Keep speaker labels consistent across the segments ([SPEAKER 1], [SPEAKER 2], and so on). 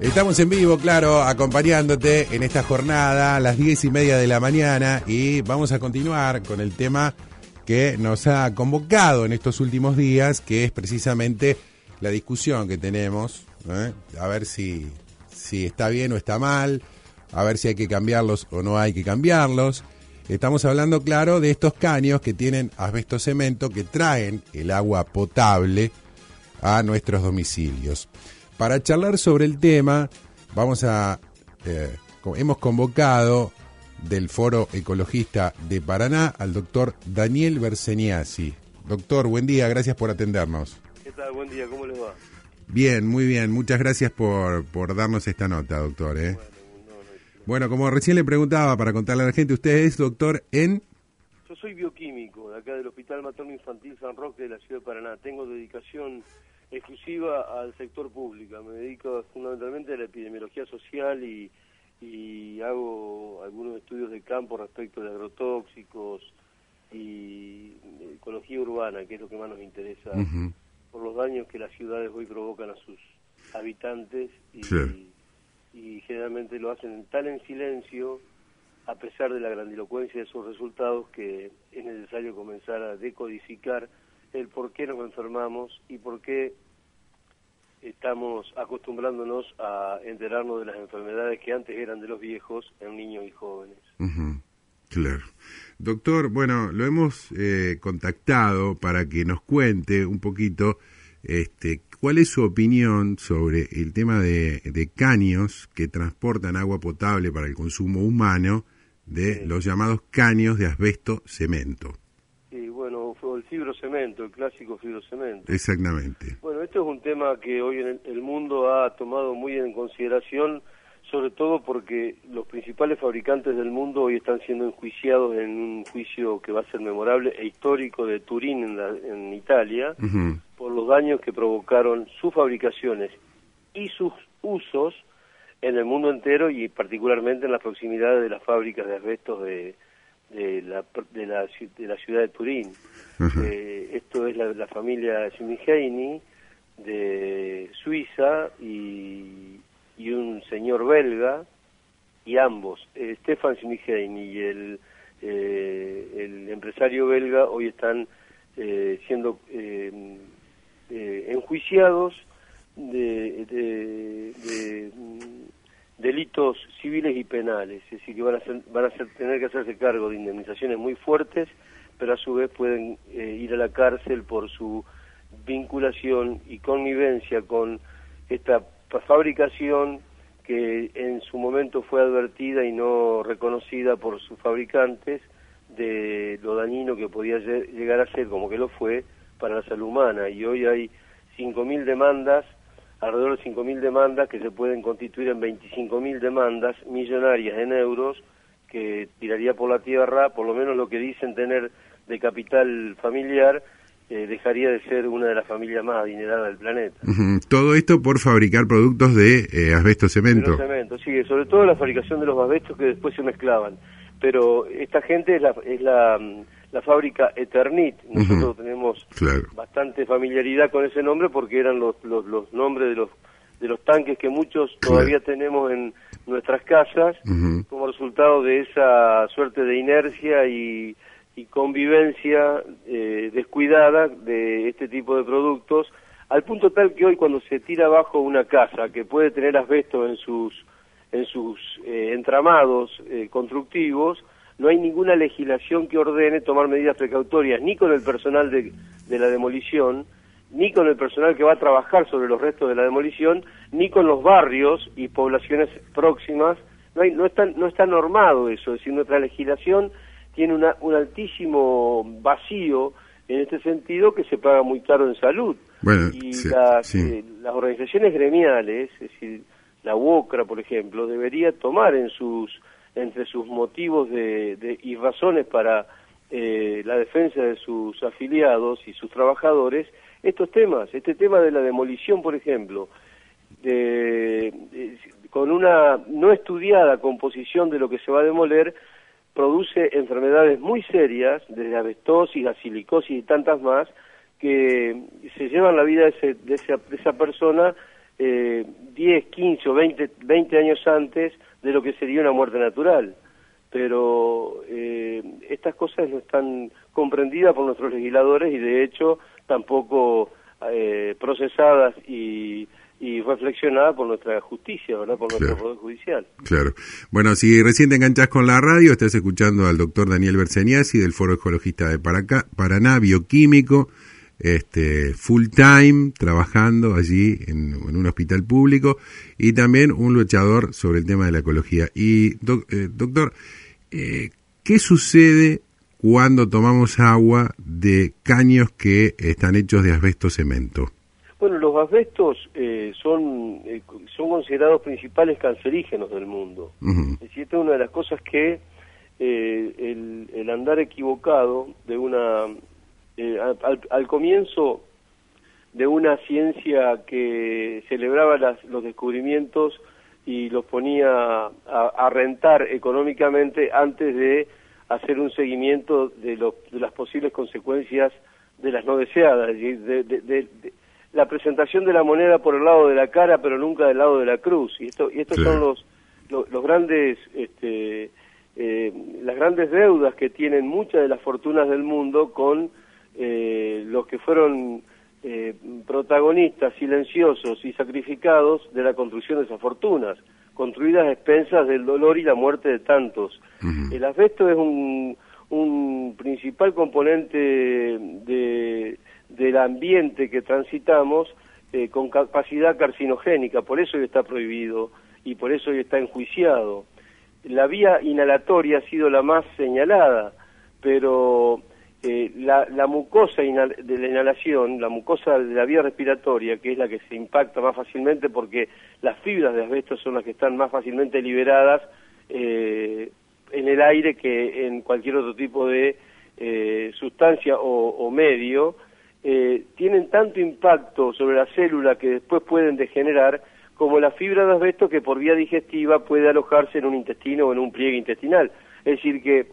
[SPEAKER 1] Estamos en vivo, claro, acompañándote en esta jornada a las diez y media de la mañana y vamos a continuar con el tema que nos ha convocado en estos últimos días, que es precisamente la discusión que tenemos, ¿eh? a ver si, si está bien o está mal, a ver si hay que cambiarlos o no hay que cambiarlos. Estamos hablando, claro, de estos caños que tienen asbesto cemento que traen el agua potable a nuestros domicilios. Para charlar sobre el tema, vamos a eh, hemos convocado del Foro Ecologista de Paraná al doctor Daniel Berseniasi. Doctor, buen día, gracias por atendernos.
[SPEAKER 2] ¿Qué tal? Buen día, ¿cómo le va?
[SPEAKER 1] Bien, muy bien, muchas gracias por, por darnos esta nota, doctor. ¿eh? Bueno, como recién le preguntaba para contarle a la gente, usted es doctor en...
[SPEAKER 2] Yo soy bioquímico de acá del Hospital Materno Infantil San Roque de la ciudad de Paraná. Tengo dedicación exclusiva al sector público. Me dedico fundamentalmente a la epidemiología social y, hago algunos estudios de campo respecto de agrotóxicos y ecología urbana, que es lo que más nos interesa, por los daños que las ciudades hoy provocan a sus habitantes y, y generalmente lo hacen tan en silencio a pesar de la grandilocuencia de sus resultados que es necesario comenzar a decodificar el por qué nos enfermamos y por qué estamos acostumbrándonos a enterarnos de las enfermedades que antes eran de los viejos en niños y jóvenes.
[SPEAKER 1] Claro. Doctor, bueno, lo hemos eh, contactado para que nos cuente un poquito este, cuál es su opinión sobre el tema de, caños que transportan agua potable para el consumo humano de los llamados caños de asbesto cemento
[SPEAKER 2] el fibrocemento, el clásico fibrocemento.
[SPEAKER 1] Exactamente.
[SPEAKER 2] Bueno, esto es un tema que hoy en el mundo ha tomado muy en consideración, sobre todo porque los principales fabricantes del mundo hoy están siendo enjuiciados en un juicio que va a ser memorable e histórico de Turín en, en Italia, por los daños que provocaron sus fabricaciones y sus usos en el mundo entero y particularmente en las proximidades de las fábricas de asbestos de, de la, de la, de la ciudad de Turín. Eh, esto es la, familia Simiheini de Suiza y, y, un señor belga, y ambos, eh, Stefan Simiheini y el, eh, el empresario belga, hoy están siendo enjuiciados de, de delitos civiles y penales, es decir, que van a, van a tener que hacerse cargo de indemnizaciones muy fuertes, pero a su vez pueden eh, ir a la cárcel por su vinculación y connivencia con esta fabricación que en su momento fue advertida y no reconocida por sus fabricantes de lo dañino que podía llegar a ser, como que lo fue, para la salud humana. Y hoy hay 5.000 demandas alrededor de 5.000 demandas que se pueden constituir en 25.000 demandas millonarias en euros que tiraría por la tierra, por lo menos lo que dicen tener de capital familiar, eh, dejaría de ser una de las familias más adineradas del planeta.
[SPEAKER 1] Todo esto por fabricar productos de eh, asbesto cemento.
[SPEAKER 2] cemento, sí, sobre todo la fabricación de los asbestos que después se mezclaban. Pero esta gente es la, es la mm, la fábrica Eternit. Nosotros tenemos bastante familiaridad con ese nombre porque eran los, los, los, nombres de los, de los tanques que muchos todavía tenemos en nuestras casas como resultado de esa suerte de inercia y, y convivencia eh, descuidada de este tipo de productos, al punto tal que hoy cuando se tira abajo una casa que puede tener asbesto en sus, en sus eh, entramados eh, constructivos, no hay ninguna legislación que ordene tomar medidas precautorias ni con el personal de, la demolición, ni con el personal que va a trabajar sobre los restos de la demolición, ni con los barrios y poblaciones próximas. No, hay, no, está, no está normado eso, es decir, nuestra legislación tiene una, un altísimo vacío en este sentido que se paga muy caro en salud. y las, eh, las organizaciones gremiales, es decir, la UOCRA, por ejemplo, debería tomar en sus entre sus motivos de, y razones para eh, la defensa de sus afiliados y sus trabajadores estos temas, este tema de la demolición, por ejemplo, de, con una no estudiada composición de lo que se va a demoler, produce enfermedades muy serias, desde abestosis a silicosis y tantas más, que se llevan la vida de, esa, de esa persona eh, 10, 15 o 20, 20 años antes de lo que sería una muerte natural. Pero eh, estas cosas no están comprendidas por nuestros legisladores y de hecho tampoco eh, procesadas y, y reflexionadas por nuestra justicia, ¿verdad? por nuestro Poder Judicial.
[SPEAKER 1] Claro. Bueno, si recién te enganchás con la radio, estás escuchando al doctor Daniel y del Foro Ecologista de Paraná, bioquímico, este, full time, trabajando allí en, un hospital público y también un luchador sobre el tema de la ecología. Y, eh, doctor, eh, ¿qué sucede cuando tomamos agua de caños que están hechos de asbesto cemento?
[SPEAKER 2] Bueno, los asbestos eh, son, son considerados principales cancerígenos del mundo. Es decir, esta es una de las cosas que el, el, andar equivocado de una eh, al, comienzo de una ciencia que celebraba los descubrimientos y los ponía a, rentar económicamente antes de hacer un seguimiento de, de las posibles consecuencias de las no deseadas, de, la presentación de la moneda por el lado de la cara, pero nunca del lado de la cruz. Y esto y estos son los, los, grandes este, eh, las grandes deudas que tienen muchas de las fortunas del mundo con eh, los que fueron eh, protagonistas silenciosos y sacrificados de la construcción de esas fortunas, construidas a expensas del dolor y la muerte de tantos. El asbesto es un, un principal componente de, del ambiente que transitamos eh, con capacidad carcinogénica, por eso hoy está prohibido y por eso hoy está enjuiciado. La vía inhalatoria ha sido la más señalada, pero eh, la, la, mucosa de la inhalación, la mucosa de la vía respiratoria, que es la que se impacta más fácilmente porque las fibras de asbesto son las que están más fácilmente liberadas eh, en el aire que en cualquier otro tipo de eh, sustancia o, o medio, eh, tienen tanto impacto sobre la célula que después pueden degenerar como la fibra de asbesto que por vía digestiva puede alojarse en un intestino o en un pliegue intestinal. Es decir, que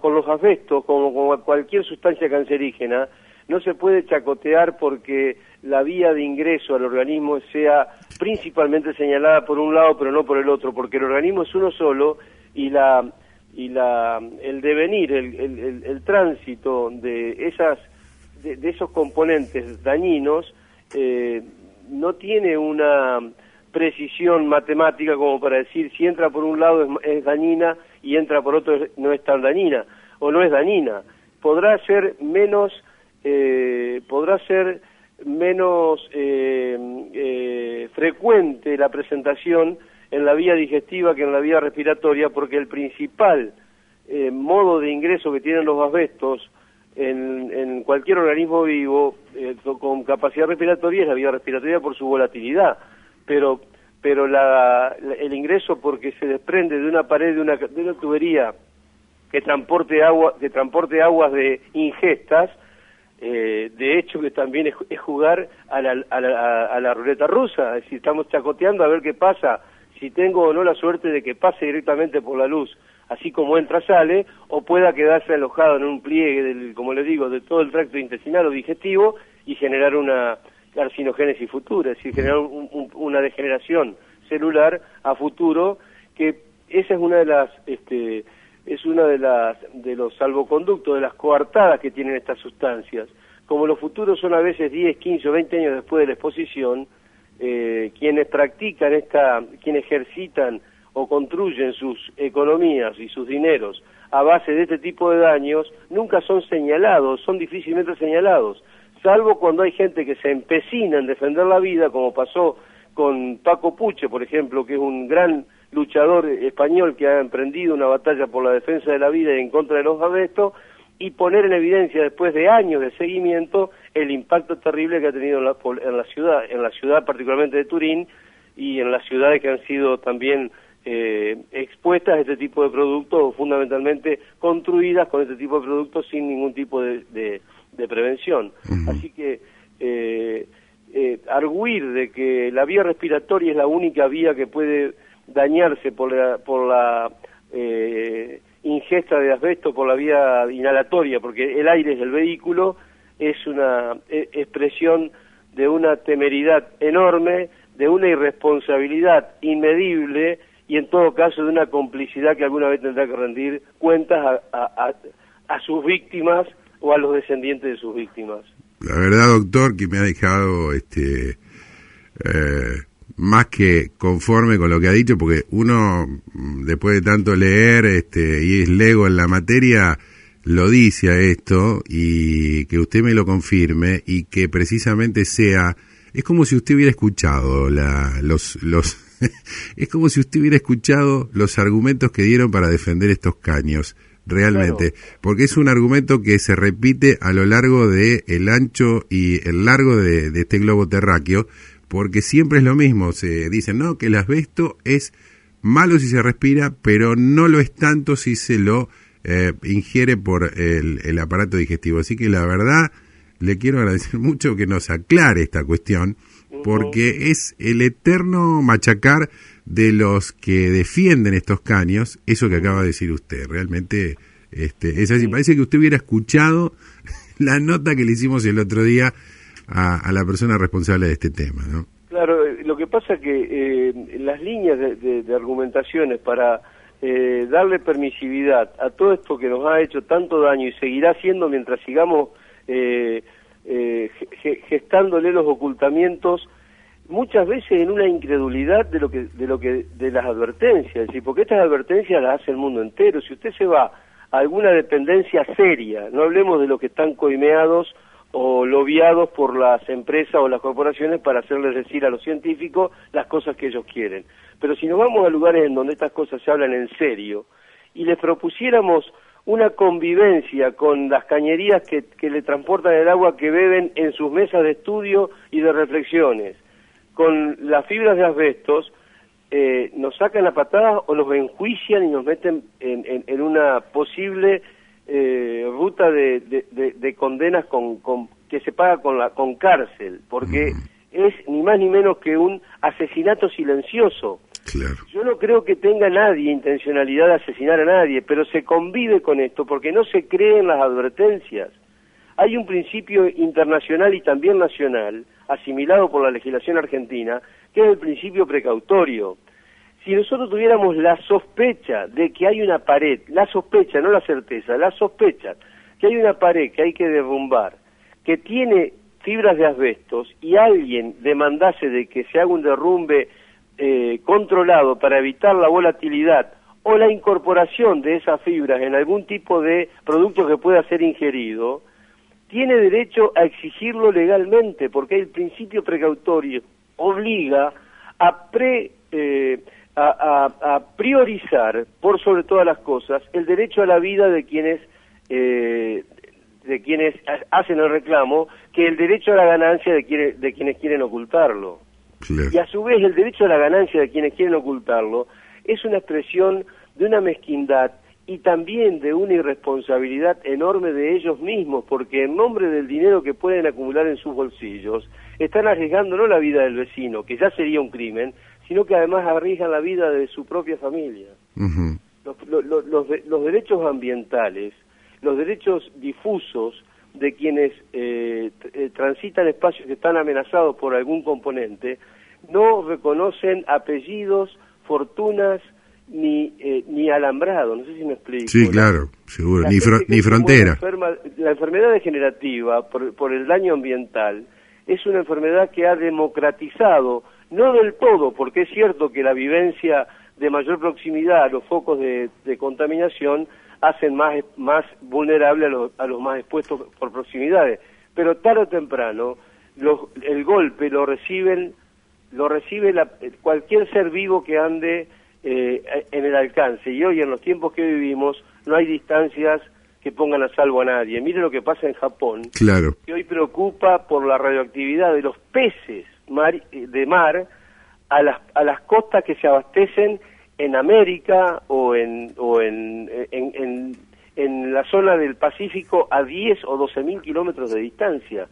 [SPEAKER 2] con los asbestos, como con cualquier sustancia cancerígena, no se puede chacotear porque la vía de ingreso al organismo sea principalmente señalada por un lado pero no por el otro, porque el organismo es uno solo y la y la el devenir, el, el, tránsito de esas de, esos componentes dañinos eh, no tiene una precisión matemática como para decir si entra por un lado es, dañina y entra por otro no es tan dañina o no es dañina. Podrá ser menos, eh, podrá ser menos eh, eh, frecuente la presentación en la vía digestiva que en la vía respiratoria porque el principal modo de ingreso que tienen los asbestos en, en cualquier organismo vivo con capacidad respiratoria es la vía respiratoria por su volatilidad pero pero la, el ingreso porque se desprende de una pared de una, de una tubería que transporte agua que transporte aguas de ingestas eh, de hecho que también es, jugar a la, a, la, a la ruleta rusa. Es decir estamos chacoteando a ver qué pasa si tengo o no la suerte de que pase directamente por la luz así como entra sale o pueda quedarse alojado en un pliegue del, como le digo de todo el tracto intestinal o digestivo y generar una carcinogénesis futura, es decir, generar una degeneración celular a futuro, que esa es una de las, este, es una de las, de los salvoconductos, de las coartadas que tienen estas sustancias. Como los futuros son a veces 10, 15 o 20 años después de la exposición, eh, quienes practican esta, quienes ejercitan o construyen sus economías y sus dineros a base de este tipo de daños, nunca son señalados, son difícilmente señalados salvo cuando hay gente que se empecina en defender la vida, como pasó con Paco Puche, por ejemplo, que es un gran luchador español que ha emprendido una batalla por la defensa de la vida y en contra de los asbestos, y poner en evidencia después de años de seguimiento el impacto terrible que ha tenido en la, en la ciudad, en la ciudad particularmente de Turín y en las ciudades que han sido también eh, expuestas a este tipo de productos, fundamentalmente construidas con este tipo de productos sin ningún tipo de de prevención. Así que eh, eh, arguir de que la vía respiratoria es la única vía que puede dañarse por la, por la eh, ingesta de asbesto por la vía inhalatoria, porque el aire es el vehículo, es una e, expresión de una temeridad enorme de una irresponsabilidad inmedible y en todo caso de una complicidad que alguna vez tendrá que rendir cuentas a, a, sus víctimas o a los descendientes de sus víctimas.
[SPEAKER 1] La verdad, doctor, que me ha dejado este eh, más que conforme con lo que ha dicho, porque uno, después de tanto leer este, y es lego en la materia, lo dice a esto y que usted me lo confirme y que precisamente sea es como si usted hubiera escuchado la, los, los es como si usted hubiera escuchado los argumentos que dieron para defender estos caños, realmente, porque es un argumento que se repite a lo largo de el ancho y el largo de, este globo terráqueo, porque siempre es lo mismo, se dicen, no, que el asbesto es malo si se respira, pero no lo es tanto si se lo eh, ingiere por el, el aparato digestivo. Así que la verdad, le quiero agradecer mucho que nos aclare esta cuestión, porque es el eterno machacar de los que defienden estos caños, eso que acaba de decir usted. Realmente este, es así. Parece que usted hubiera escuchado la nota que le hicimos el otro día a, la persona responsable de este tema, ¿no?
[SPEAKER 2] Claro, eh, lo que pasa es que eh, las líneas de, argumentaciones para eh, darle permisividad a todo esto que nos ha hecho tanto daño y seguirá haciendo mientras sigamos eh, eh, gestándole los ocultamientos muchas veces en una incredulidad de lo que de lo que de las advertencias porque estas advertencias las hace el mundo entero. Si usted se va a alguna dependencia seria no hablemos de los que están coimeados o lobiados por las empresas o las corporaciones para hacerles decir a los científicos las cosas que ellos quieren. Pero si nos vamos a lugares en donde estas cosas se hablan en serio y les propusiéramos una convivencia con las cañerías que, le transportan el agua que beben en sus mesas de estudio y de reflexiones, con las fibras de asbestos, eh, nos sacan la patada o nos enjuician y nos meten en, una posible eh, ruta de, condenas con, que se paga con, la, con cárcel, porque es ni más ni menos que un asesinato silencioso. Yo no creo que tenga nadie intencionalidad de asesinar a nadie, pero se convive con esto porque no se creen las advertencias. Hay un principio internacional y también nacional, asimilado por la legislación argentina, que es el principio precautorio. Si nosotros tuviéramos la sospecha de que hay una pared, la sospecha, no la certeza, la sospecha, que hay una pared que hay que derrumbar, que tiene fibras de asbestos y alguien demandase de que se haga un derrumbe eh, controlado para evitar la volatilidad o la incorporación de esas fibras en algún tipo de producto que pueda ser ingerido, tiene derecho a exigirlo legalmente, porque el principio precautorio obliga a, pre, eh, a, priorizar, por sobre todas las cosas, el derecho a la vida de quienes, eh, de quienes hacen el reclamo, que el derecho a la ganancia de, de quienes quieren ocultarlo. Y a su vez el derecho a la ganancia de quienes quieren ocultarlo es una expresión de una mezquindad y también de una irresponsabilidad enorme de ellos mismos, porque en nombre del dinero que pueden acumular en sus bolsillos, están arriesgando no la vida del vecino, que ya sería un crimen, sino que además arriesgan la vida de su propia familia. los, los derechos ambientales, los derechos difusos, de quienes eh, eh, transitan espacios que están amenazados por algún componente, no reconocen apellidos, fortunas, ni, eh, ni alambrado, no sé si me explico.
[SPEAKER 1] Sí, claro, seguro, ni, ni frontera.
[SPEAKER 2] la enfermedad degenerativa por, por el daño ambiental es una enfermedad que ha democratizado, no del todo, porque es cierto que la vivencia de mayor proximidad a los focos de, de contaminación hacen más, más vulnerable a los, a los más expuestos por proximidades. Pero tarde o temprano los, el golpe lo reciben lo recibe la, cualquier ser vivo que ande eh, en el alcance. Y hoy, en los tiempos que vivimos, no hay distancias que pongan a salvo a nadie. Mire lo que pasa en Japón,
[SPEAKER 1] claro.
[SPEAKER 2] que hoy preocupa por la radioactividad de los peces de mar a las, a las costas que se abastecen en América o en, o en, en, en, la zona del Pacífico a 10 o 12 mil kilómetros de distancia.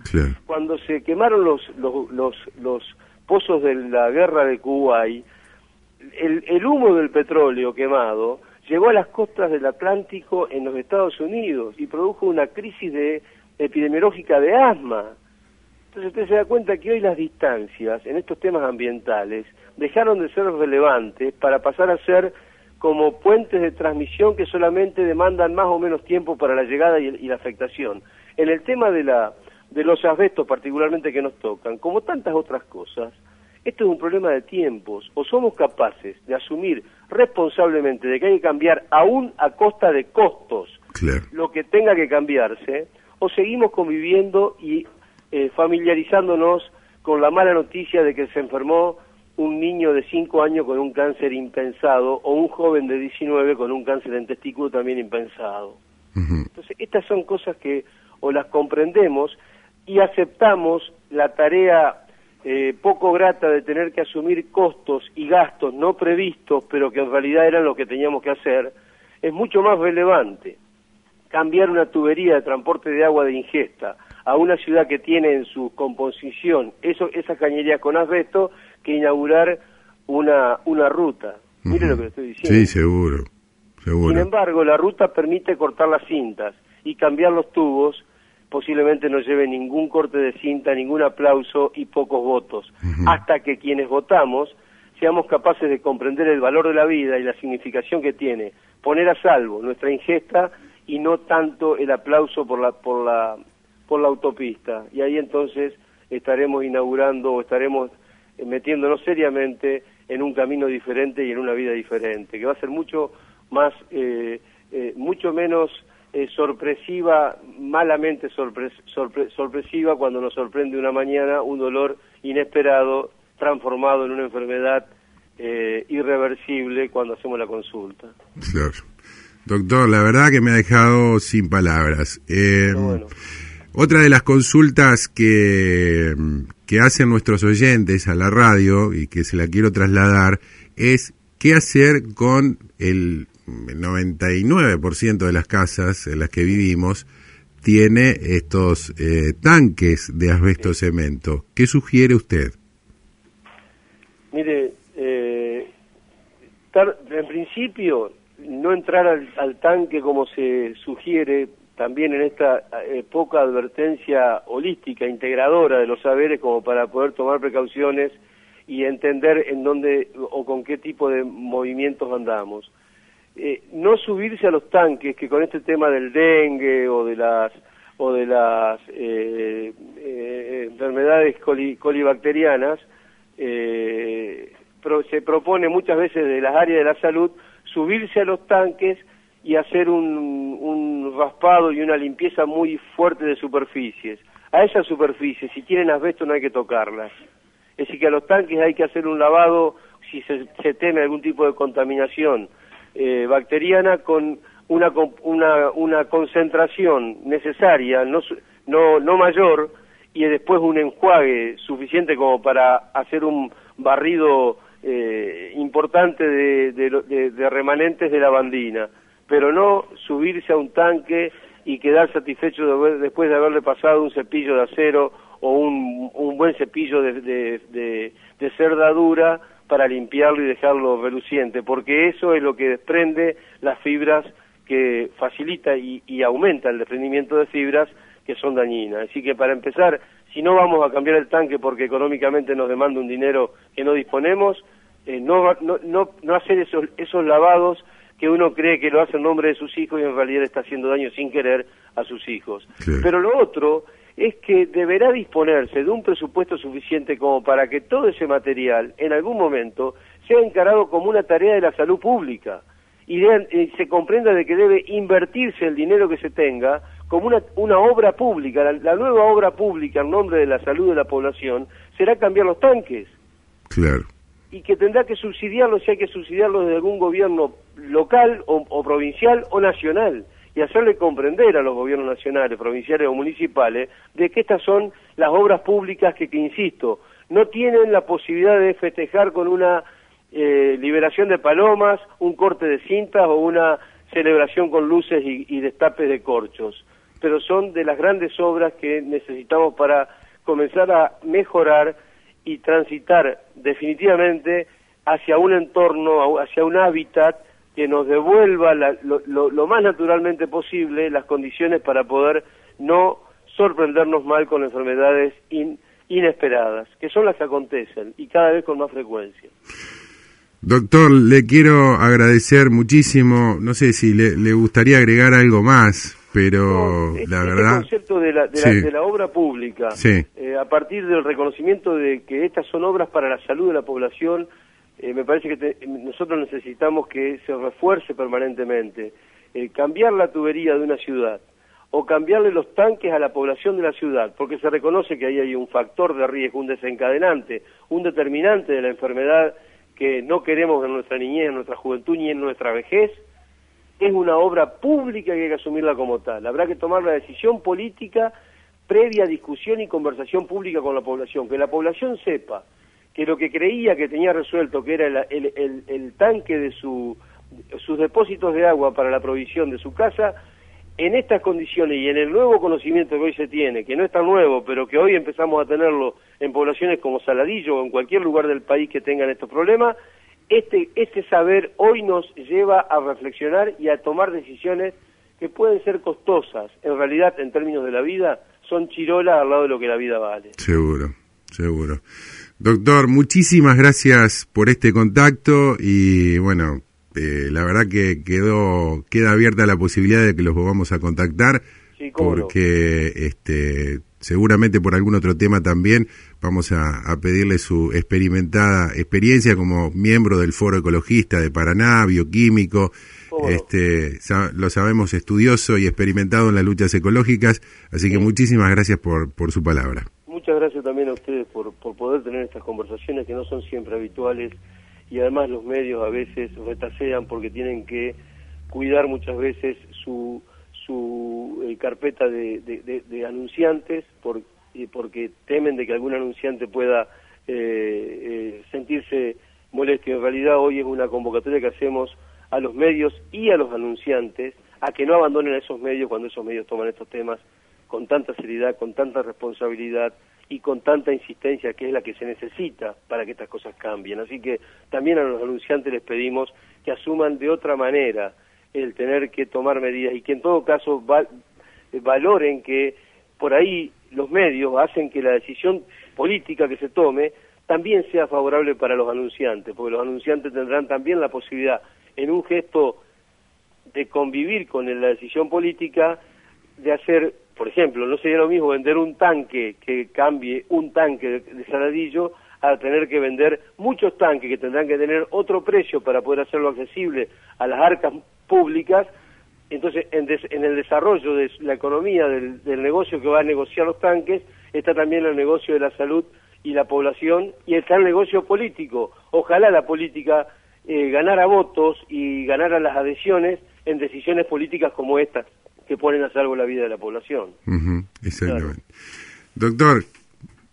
[SPEAKER 2] Cuando se quemaron los, los, los, los, pozos de la guerra de Kuwait, el, humo del petróleo quemado llegó a las costas del Atlántico en los Estados Unidos y produjo una crisis de, epidemiológica de asma. Entonces usted se da cuenta que hoy las distancias en estos temas ambientales dejaron de ser relevantes para pasar a ser como puentes de transmisión que solamente demandan más o menos tiempo para la llegada y, la afectación. En el tema de, la, de los asbestos particularmente que nos tocan, como tantas otras cosas, esto es un problema de tiempos. O somos capaces de asumir responsablemente de que hay que cambiar aún a costa de costos lo que tenga que cambiarse, o seguimos conviviendo y eh, familiarizándonos con la mala noticia de que se enfermó un niño de 5 años con un cáncer impensado o un joven de 19 con un cáncer en testículo también impensado. Entonces, estas son cosas que o las comprendemos y aceptamos la tarea eh, poco grata de tener que asumir costos y gastos no previstos, pero que en realidad eran lo que teníamos que hacer, es mucho más relevante cambiar una tubería de transporte de agua de ingesta a una ciudad que tiene en su composición eso, esa cañería con asbesto que inaugurar una, una ruta. Mire lo que le estoy diciendo.
[SPEAKER 1] Sí, seguro, seguro.
[SPEAKER 2] Sin embargo, la ruta permite cortar las cintas y cambiar los tubos posiblemente no lleve ningún corte de cinta, ningún aplauso y pocos votos, hasta que quienes votamos seamos capaces de comprender el valor de la vida y la significación que tiene, poner a salvo nuestra ingesta y no tanto el aplauso por la por la por la autopista. Y ahí entonces estaremos inaugurando o estaremos metiéndonos seriamente en un camino diferente y en una vida diferente, que va a ser mucho más, eh, eh, mucho menos sorpresiva, malamente sorpresiva cuando nos sorprende una mañana un dolor inesperado transformado en una enfermedad irreversible cuando hacemos la consulta.
[SPEAKER 1] Claro. Doctor, la verdad que me ha dejado sin palabras. Otra de las consultas que, que hacen nuestros oyentes a la radio y que se la quiero trasladar es qué hacer con el 99% de las casas en las que vivimos tiene estos eh, tanques de asbesto cemento. ¿Qué sugiere usted?
[SPEAKER 2] Mire, eh, en principio no entrar al, tanque como se sugiere también en esta eh, poca advertencia holística, integradora de los saberes como para poder tomar precauciones y entender en dónde o con qué tipo de movimientos andamos. Eh, no subirse a los tanques que con este tema del dengue o de las o de las eh, enfermedades colibacterianas se propone muchas veces de las áreas de la salud subirse a los tanques y hacer un, raspado y una limpieza muy fuerte de superficies. A esas superficies, si tienen asbesto, no hay que tocarlas. Es decir, que a los tanques hay que hacer un lavado si se, teme algún tipo de contaminación eh, bacteriana con una, una, una concentración necesaria, no, no, no mayor, y después un enjuague suficiente como para hacer un barrido eh, importante de, de, remanentes de la bandina. Pero no subirse a un tanque y quedar satisfecho después de haberle pasado un cepillo de acero o un, un buen cepillo de, de, de, cerda dura para limpiarlo y dejarlo reluciente, porque eso es lo que desprende las fibras que facilita y, y aumenta el desprendimiento de fibras que son dañinas. Así que para empezar, si no vamos a cambiar el tanque porque económicamente nos demanda un dinero que no disponemos, eh, no, no, no, no hacer esos, esos lavados que uno cree que lo hace en nombre de sus hijos y en realidad está haciendo daño sin querer a sus hijos. Pero lo otro es que deberá disponerse de un presupuesto suficiente como para que todo ese material en algún momento sea encarado como una tarea de la salud pública y, se comprenda de que debe invertirse el dinero que se tenga como una, una obra pública. La, la, nueva obra pública en nombre de la salud de la población será cambiar los tanques.
[SPEAKER 1] Claro
[SPEAKER 2] y que tendrá que subsidiarlo si hay que subsidiarlo desde algún gobierno local o, provincial o nacional y hacerle comprender a los gobiernos nacionales, provinciales o municipales de que estas son las obras públicas que, que insisto, no tienen la posibilidad de festejar con una eh, liberación de palomas, un corte de cintas o una celebración con luces y, y destapes de corchos, pero son de las grandes obras que necesitamos para comenzar a mejorar y transitar definitivamente hacia un entorno, hacia un hábitat que nos devuelva lo, más naturalmente posible las condiciones para poder no sorprendernos mal con enfermedades in, inesperadas, que son las que acontecen y cada vez con más frecuencia.
[SPEAKER 1] Doctor, le quiero agradecer muchísimo, no sé si le, gustaría agregar algo más, pero
[SPEAKER 2] este,
[SPEAKER 1] la verdad...
[SPEAKER 2] El concepto de la, de, la, obra pública, eh, a partir del reconocimiento de que estas son obras para la salud de la población, eh, me parece que nosotros necesitamos que se refuerce permanentemente. Eh, cambiar la tubería de una ciudad o cambiarle los tanques a la población de la ciudad, porque se reconoce que ahí hay un factor de riesgo, un desencadenante, un determinante de la enfermedad que no queremos en nuestra niñez, en nuestra juventud ni en nuestra vejez, es una obra pública y hay que asumirla como tal. Habrá que tomar la decisión política previa discusión y conversación pública con la población, que la población sepa que lo que creía que tenía resuelto, que era el, tanque de su, sus depósitos de agua para la provisión de su casa, en estas condiciones y en el nuevo conocimiento que hoy se tiene, que no es tan nuevo, pero que hoy empezamos a tenerlo en poblaciones como Saladillo o en cualquier lugar del país que tengan estos problemas, este, este saber hoy nos lleva a reflexionar y a tomar decisiones que pueden ser costosas. En realidad, en términos de la vida, son chirolas al lado de lo que la vida vale.
[SPEAKER 1] Seguro, seguro. Doctor, muchísimas gracias por este contacto y bueno, eh, la verdad que quedó queda abierta la posibilidad de que los vamos a contactar porque este seguramente por algún otro tema también vamos a, pedirle su experimentada experiencia como miembro del Foro Ecologista de Paraná, bioquímico, este lo sabemos estudioso y experimentado en las luchas ecológicas, así que muchísimas gracias por, por su palabra.
[SPEAKER 2] Muchas gracias también a ustedes por, por poder tener estas conversaciones que no son siempre habituales y además los medios a veces retasean porque tienen que cuidar muchas veces su, su eh, carpeta de, anunciantes por, porque temen de que algún anunciante pueda eh, eh, sentirse molesto. En realidad hoy es una convocatoria que hacemos a los medios y a los anunciantes a que no abandonen a esos medios cuando esos medios toman estos temas con tanta seriedad, con tanta responsabilidad y con tanta insistencia que es la que se necesita para que estas cosas cambien. Así que también a los anunciantes les pedimos que asuman de otra manera el tener que tomar medidas y que en todo caso valoren que por ahí los medios hacen que la decisión política que se tome también sea favorable para los anunciantes, porque los anunciantes tendrán también la posibilidad, en un gesto de convivir con la decisión política, de hacer por ejemplo, no sería lo mismo vender un tanque que cambie un tanque de, saladillo a tener que vender muchos tanques que tendrán que tener otro precio para poder hacerlo accesible a las arcas públicas. Entonces, en, el desarrollo de la economía del, negocio que va a negociar los tanques, está también el negocio de la salud y la población, y está el negocio político. Ojalá la política eh, ganara votos y ganara las adhesiones en decisiones políticas como estas que ponen a salvo la vida de la población.
[SPEAKER 1] exactamente. Doctor,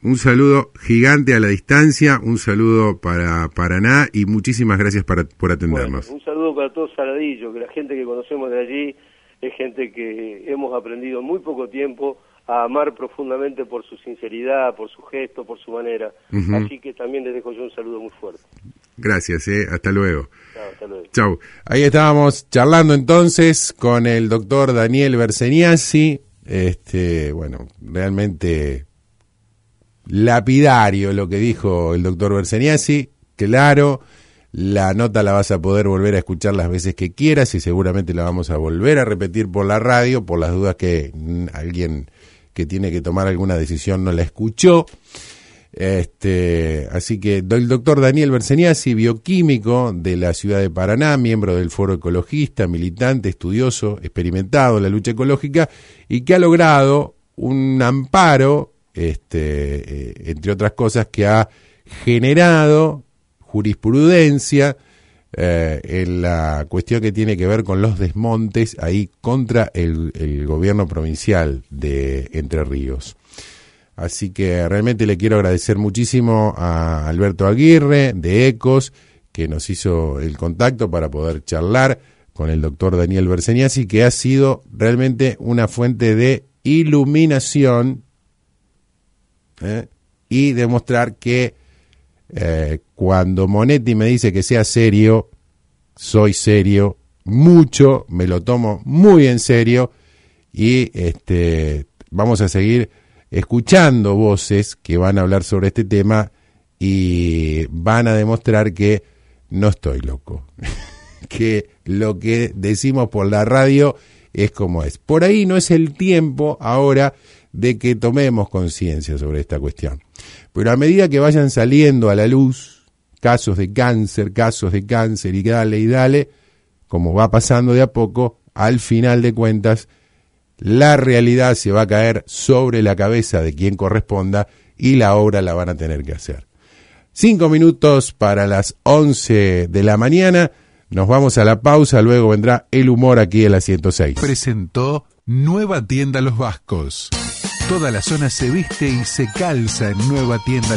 [SPEAKER 1] un saludo gigante a la distancia, un saludo para Paraná y muchísimas gracias por atendernos.
[SPEAKER 2] un saludo para todos Saladillo, que la gente que conocemos de allí es gente que hemos aprendido en muy poco tiempo a amar profundamente por su sinceridad, por su gesto, por su manera. Así que también les dejo yo un saludo muy fuerte.
[SPEAKER 1] Gracias, eh. hasta luego. Chao, Ahí estábamos charlando entonces con el doctor Daniel Berseniasi. Este, bueno, realmente lapidario lo que dijo el doctor Berseniasi. Claro, la nota la vas a poder volver a escuchar las veces que quieras y seguramente la vamos a volver a repetir por la radio por las dudas que alguien que tiene que tomar alguna decisión no la escuchó. Este, así que el doctor Daniel Berseniasi, bioquímico de la ciudad de Paraná, miembro del Foro Ecologista, militante, estudioso, experimentado en la lucha ecológica y que ha logrado un amparo, este, eh, entre otras cosas, que ha generado jurisprudencia eh, en la cuestión que tiene que ver con los desmontes ahí contra el gobierno provincial de Entre Ríos. Así que realmente le quiero agradecer muchísimo a Alberto Aguirre de ECOS, que nos hizo el contacto para poder charlar con el doctor Daniel Berseniasi, que ha sido realmente una fuente de iluminación ¿eh? y demostrar que eh, cuando Monetti me dice que sea serio, soy serio, mucho, me lo tomo muy en serio y este, vamos a seguir escuchando voces que van a hablar sobre este tema y van a demostrar que no estoy loco, que lo que decimos por la radio es como es. Por ahí no es el tiempo ahora de que tomemos conciencia sobre esta cuestión. Pero a medida que vayan saliendo a la luz casos de cáncer, casos de cáncer y dale y dale, como va pasando de a poco, al final de cuentas, la realidad se va a caer sobre la cabeza de quien corresponda y la obra la van a tener que hacer. Cinco minutos para las once de la mañana. Nos vamos a la pausa, luego vendrá el humor aquí en la 106.
[SPEAKER 3] Presentó Nueva Tienda Los Vascos. Toda la zona se viste y se calza en Nueva Tienda